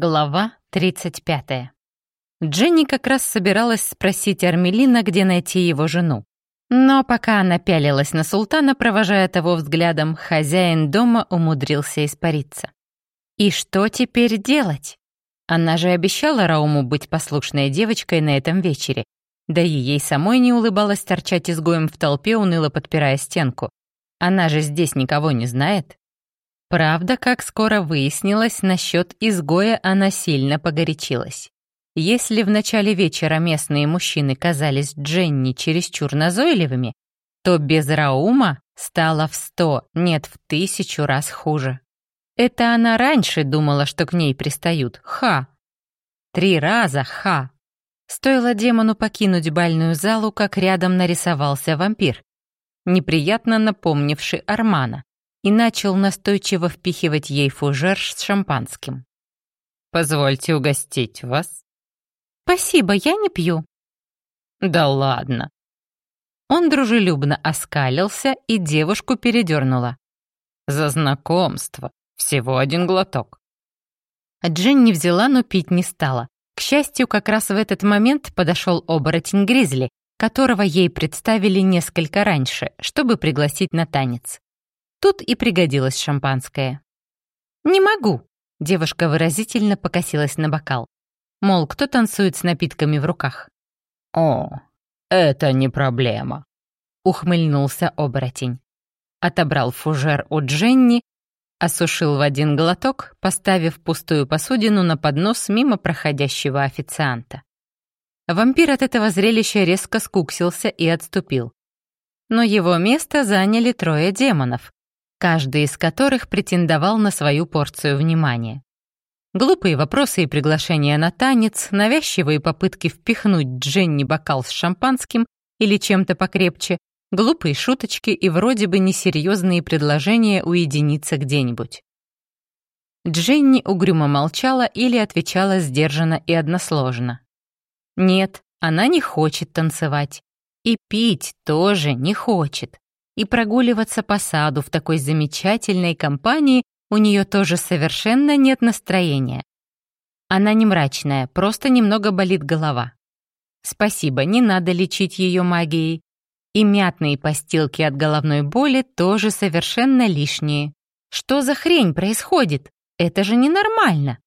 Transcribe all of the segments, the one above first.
Глава 35. Дженни как раз собиралась спросить Армелина, где найти его жену. Но пока она пялилась на султана, провожая того взглядом, хозяин дома умудрился испариться. И что теперь делать? Она же обещала Рауму быть послушной девочкой на этом вечере. Да и ей самой не улыбалось торчать изгоем в толпе, уныло подпирая стенку. Она же здесь никого не знает. Правда, как скоро выяснилось, насчет изгоя она сильно погорячилась. Если в начале вечера местные мужчины казались Дженни чересчур назойливыми, то без Раума стало в сто, нет, в тысячу раз хуже. Это она раньше думала, что к ней пристают. Ха! Три раза ха! Стоило демону покинуть бальную залу, как рядом нарисовался вампир, неприятно напомнивший Армана и начал настойчиво впихивать ей фужер с шампанским. «Позвольте угостить вас». «Спасибо, я не пью». «Да ладно». Он дружелюбно оскалился, и девушку передернула. «За знакомство. Всего один глоток». Дженни взяла, но пить не стала. К счастью, как раз в этот момент подошел оборотень Гризли, которого ей представили несколько раньше, чтобы пригласить на танец. Тут и пригодилось шампанское. «Не могу!» — девушка выразительно покосилась на бокал. Мол, кто танцует с напитками в руках? «О, это не проблема!» — ухмыльнулся оборотень. Отобрал фужер у Дженни, осушил в один глоток, поставив пустую посудину на поднос мимо проходящего официанта. Вампир от этого зрелища резко скуксился и отступил. Но его место заняли трое демонов, каждый из которых претендовал на свою порцию внимания. Глупые вопросы и приглашения на танец, навязчивые попытки впихнуть Дженни бокал с шампанским или чем-то покрепче, глупые шуточки и вроде бы несерьезные предложения уединиться где-нибудь. Дженни угрюмо молчала или отвечала сдержанно и односложно. Нет, она не хочет танцевать. И пить тоже не хочет и прогуливаться по саду в такой замечательной компании у нее тоже совершенно нет настроения. Она не мрачная, просто немного болит голова. Спасибо, не надо лечить ее магией. И мятные постилки от головной боли тоже совершенно лишние. Что за хрень происходит? Это же ненормально.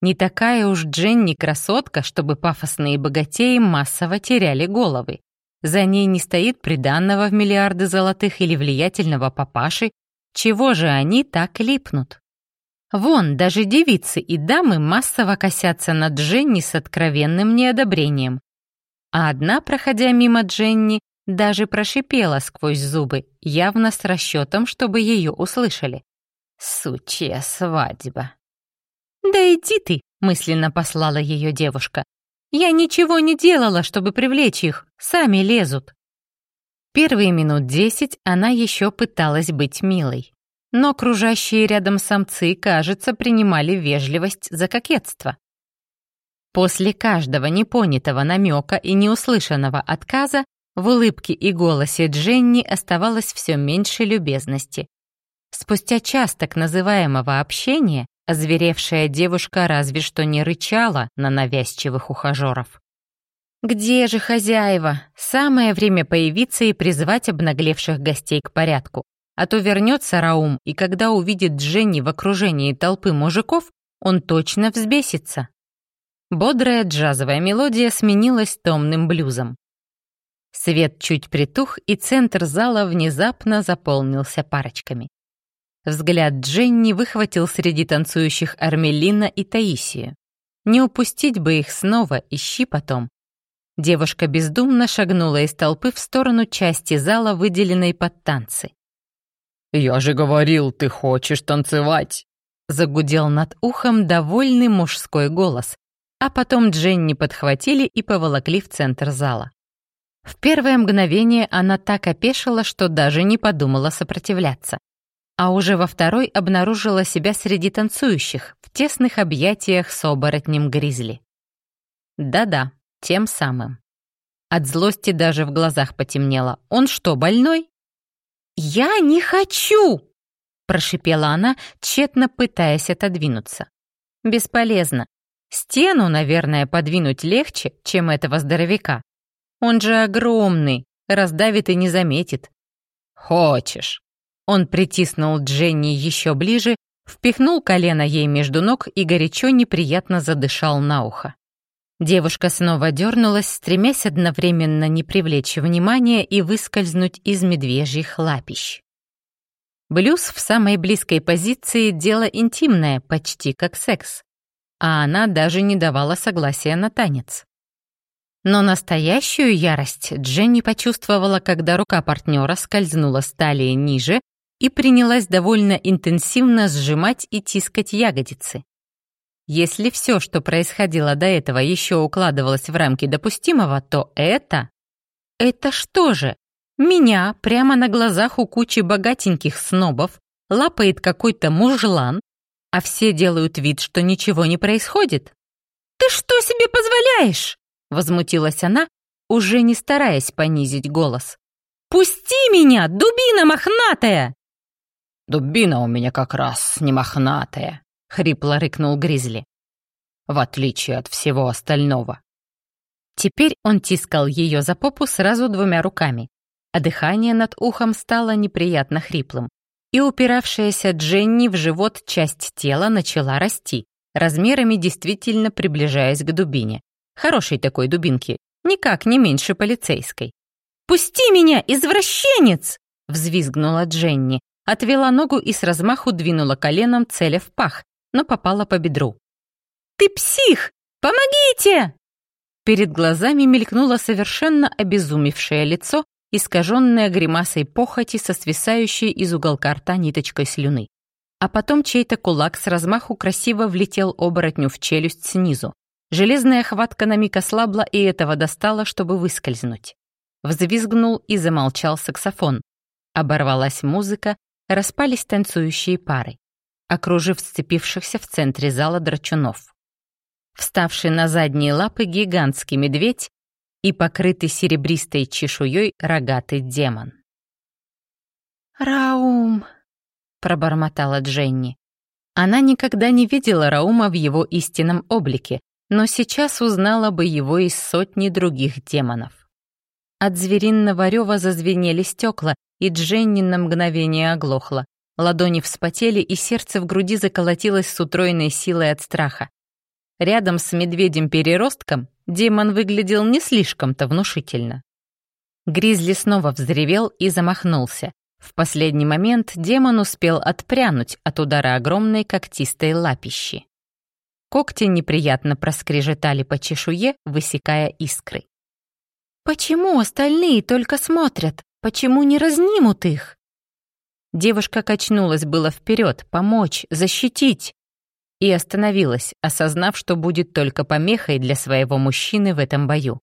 Не такая уж Дженни красотка, чтобы пафосные богатеи массово теряли головы. За ней не стоит приданного в миллиарды золотых или влиятельного папаши. Чего же они так липнут? Вон, даже девицы и дамы массово косятся на Дженни с откровенным неодобрением. А одна, проходя мимо Дженни, даже прошипела сквозь зубы, явно с расчетом, чтобы ее услышали. «Сучья свадьба!» «Да иди ты!» — мысленно послала ее девушка. Я ничего не делала, чтобы привлечь их. Сами лезут. Первые минут десять она еще пыталась быть милой. Но окружающие рядом самцы, кажется, принимали вежливость за кокетство. После каждого непонятого намека и неуслышанного отказа в улыбке и голосе Дженни оставалось все меньше любезности. Спустя час так называемого общения Озверевшая девушка разве что не рычала на навязчивых ухажеров. «Где же хозяева? Самое время появиться и призвать обнаглевших гостей к порядку. А то вернется Раум, и когда увидит Дженни в окружении толпы мужиков, он точно взбесится». Бодрая джазовая мелодия сменилась томным блюзом. Свет чуть притух, и центр зала внезапно заполнился парочками. Взгляд Дженни выхватил среди танцующих Армелина и Таисию. Не упустить бы их снова, ищи потом. Девушка бездумно шагнула из толпы в сторону части зала, выделенной под танцы. «Я же говорил, ты хочешь танцевать!» Загудел над ухом довольный мужской голос, а потом Дженни подхватили и поволокли в центр зала. В первое мгновение она так опешила, что даже не подумала сопротивляться а уже во второй обнаружила себя среди танцующих в тесных объятиях с оборотнем Гризли. Да-да, тем самым. От злости даже в глазах потемнело. Он что, больной? «Я не хочу!» — прошипела она, тщетно пытаясь отодвинуться. Бесполезно. Стену, наверное, подвинуть легче, чем этого здоровяка. Он же огромный, раздавит и не заметит. Хочешь. Он притиснул Дженни еще ближе, впихнул колено ей между ног и горячо неприятно задышал на ухо. Девушка снова дернулась, стремясь одновременно не привлечь внимания и выскользнуть из медвежьих лапищ. Блюз в самой близкой позиции — дело интимное, почти как секс. А она даже не давала согласия на танец. Но настоящую ярость Дженни почувствовала, когда рука партнера скользнула с талии ниже и принялась довольно интенсивно сжимать и тискать ягодицы. Если все, что происходило до этого, еще укладывалось в рамки допустимого, то это... Это что же? Меня прямо на глазах у кучи богатеньких снобов лапает какой-то мужлан, а все делают вид, что ничего не происходит. «Ты что себе позволяешь?» — возмутилась она, уже не стараясь понизить голос. «Пусти меня, дубина мохнатая!» «Дубина у меня как раз не мохнатая», — хрипло рыкнул Гризли. «В отличие от всего остального». Теперь он тискал ее за попу сразу двумя руками, а дыхание над ухом стало неприятно хриплым. И упиравшаяся Дженни в живот часть тела начала расти, размерами действительно приближаясь к дубине. Хорошей такой дубинки, никак не меньше полицейской. «Пусти меня, извращенец!» — взвизгнула Дженни, отвела ногу и с размаху двинула коленом, целя в пах, но попала по бедру. «Ты псих! Помогите!» Перед глазами мелькнуло совершенно обезумевшее лицо, искаженная гримасой похоти со свисающей из уголка рта ниточкой слюны. А потом чей-то кулак с размаху красиво влетел оборотню в челюсть снизу. Железная хватка на миг ослабла, и этого достало, чтобы выскользнуть. Взвизгнул и замолчал саксофон. Оборвалась музыка, распались танцующие пары, окружив сцепившихся в центре зала драчунов. Вставший на задние лапы гигантский медведь и покрытый серебристой чешуей рогатый демон. «Раум!» — пробормотала Дженни. Она никогда не видела Раума в его истинном облике, но сейчас узнала бы его из сотни других демонов. От звериного рева зазвенели стекла, и Дженни на мгновение оглохла. Ладони вспотели, и сердце в груди заколотилось с утроенной силой от страха. Рядом с медведем-переростком демон выглядел не слишком-то внушительно. Гризли снова взревел и замахнулся. В последний момент демон успел отпрянуть от удара огромной когтистой лапищи. Когти неприятно проскрежетали по чешуе, высекая искры. «Почему остальные только смотрят? Почему не разнимут их?» Девушка качнулась было вперед, помочь, защитить, и остановилась, осознав, что будет только помехой для своего мужчины в этом бою.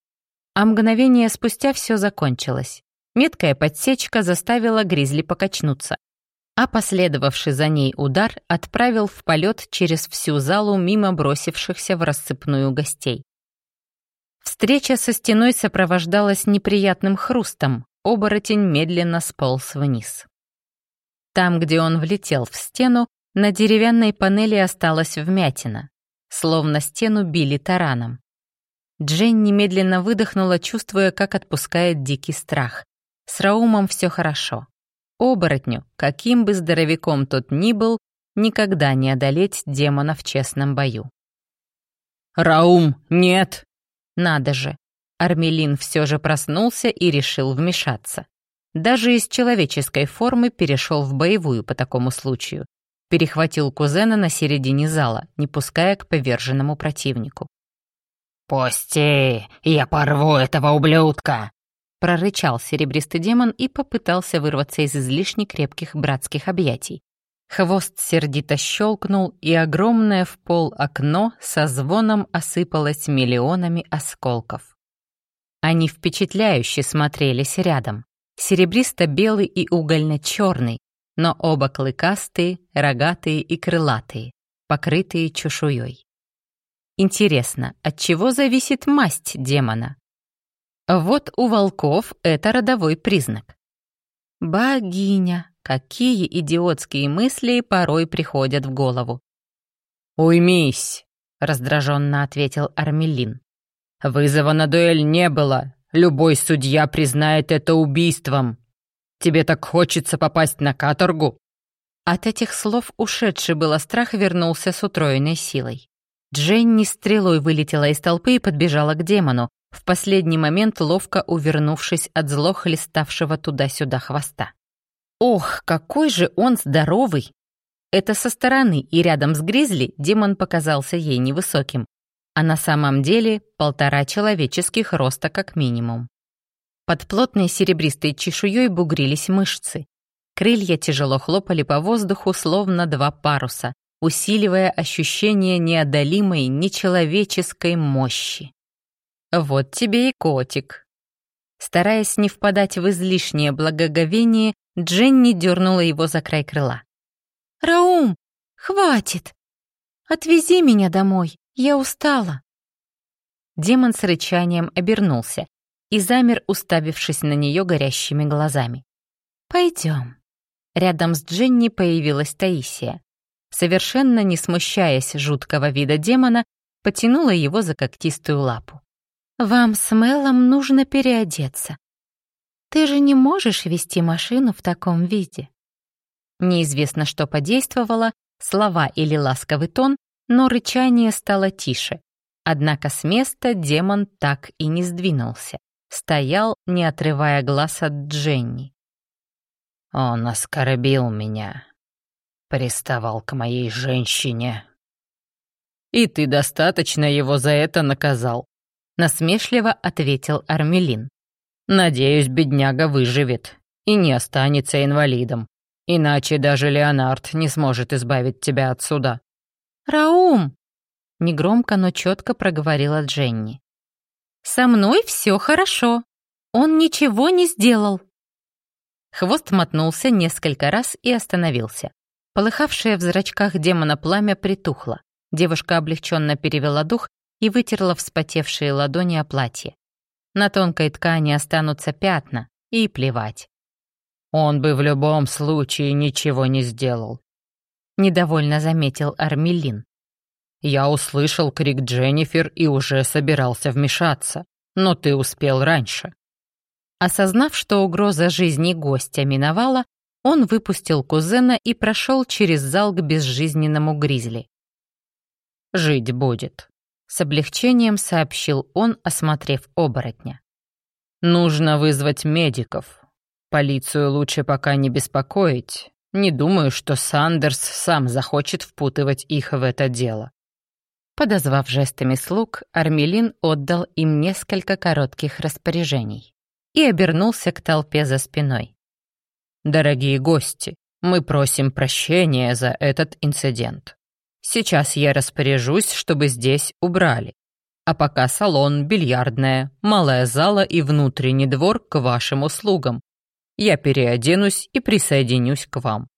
А мгновение спустя все закончилось. Меткая подсечка заставила Гризли покачнуться, а последовавший за ней удар отправил в полет через всю залу мимо бросившихся в рассыпную гостей. Встреча со стеной сопровождалась неприятным хрустом, оборотень медленно сполз вниз. Там, где он влетел в стену, на деревянной панели осталась вмятина, словно стену били тараном. Джен немедленно выдохнула, чувствуя, как отпускает дикий страх. С Раумом все хорошо. Оборотню, каким бы здоровяком тот ни был, никогда не одолеть демона в честном бою. «Раум, нет!» Надо же. Армелин все же проснулся и решил вмешаться. Даже из человеческой формы перешел в боевую по такому случаю, перехватил кузена на середине зала, не пуская к поверженному противнику. «Пусти, я порву этого ублюдка!» прорычал серебристый демон и попытался вырваться из излишне крепких братских объятий. Хвост сердито щелкнул, и огромное в пол окно со звоном осыпалось миллионами осколков. Они впечатляюще смотрелись рядом. Серебристо-белый и угольно-черный, но оба клыкастые, рогатые и крылатые, покрытые чешуей. Интересно, от чего зависит масть демона? Вот у волков это родовой признак. Богиня, какие идиотские мысли порой приходят в голову. «Уймись!» — раздраженно ответил Армелин. «Вызова на дуэль не было. Любой судья признает это убийством. Тебе так хочется попасть на каторгу?» От этих слов ушедший было страх вернулся с утроенной силой. Дженни стрелой вылетела из толпы и подбежала к демону, в последний момент ловко увернувшись от зло хлеставшего туда-сюда хвоста. Ох, какой же он здоровый! Это со стороны и рядом с Гризли демон показался ей невысоким, а на самом деле полтора человеческих роста как минимум. Под плотной серебристой чешуей бугрились мышцы. Крылья тяжело хлопали по воздуху, словно два паруса, усиливая ощущение неодолимой нечеловеческой мощи. Вот тебе и котик. Стараясь не впадать в излишнее благоговение, Дженни дернула его за край крыла. «Раум, хватит! Отвези меня домой, я устала!» Демон с рычанием обернулся и замер, уставившись на нее горящими глазами. «Пойдем». Рядом с Дженни появилась Таисия. Совершенно не смущаясь жуткого вида демона, потянула его за когтистую лапу. «Вам с Мелом нужно переодеться. Ты же не можешь вести машину в таком виде». Неизвестно, что подействовало, слова или ласковый тон, но рычание стало тише. Однако с места демон так и не сдвинулся. Стоял, не отрывая глаз от Дженни. «Он оскорбил меня, приставал к моей женщине». «И ты достаточно его за это наказал», насмешливо ответил Армелин. «Надеюсь, бедняга выживет и не останется инвалидом. Иначе даже Леонард не сможет избавить тебя от суда». «Раум!» — негромко, но четко проговорила Дженни. «Со мной все хорошо. Он ничего не сделал». Хвост мотнулся несколько раз и остановился. Полыхавшее в зрачках демона пламя притухло. Девушка облегченно перевела дух и вытерла вспотевшие ладони о платье. На тонкой ткани останутся пятна, и плевать. «Он бы в любом случае ничего не сделал», — недовольно заметил Армелин. «Я услышал крик Дженнифер и уже собирался вмешаться, но ты успел раньше». Осознав, что угроза жизни гостя миновала, он выпустил кузена и прошел через зал к безжизненному гризли. «Жить будет», с облегчением сообщил он, осмотрев оборотня. «Нужно вызвать медиков. Полицию лучше пока не беспокоить. Не думаю, что Сандерс сам захочет впутывать их в это дело». Подозвав жестами слуг, Армелин отдал им несколько коротких распоряжений и обернулся к толпе за спиной. «Дорогие гости, мы просим прощения за этот инцидент. Сейчас я распоряжусь, чтобы здесь убрали. А пока салон, бильярдная, малая зала и внутренний двор к вашим услугам. Я переоденусь и присоединюсь к вам.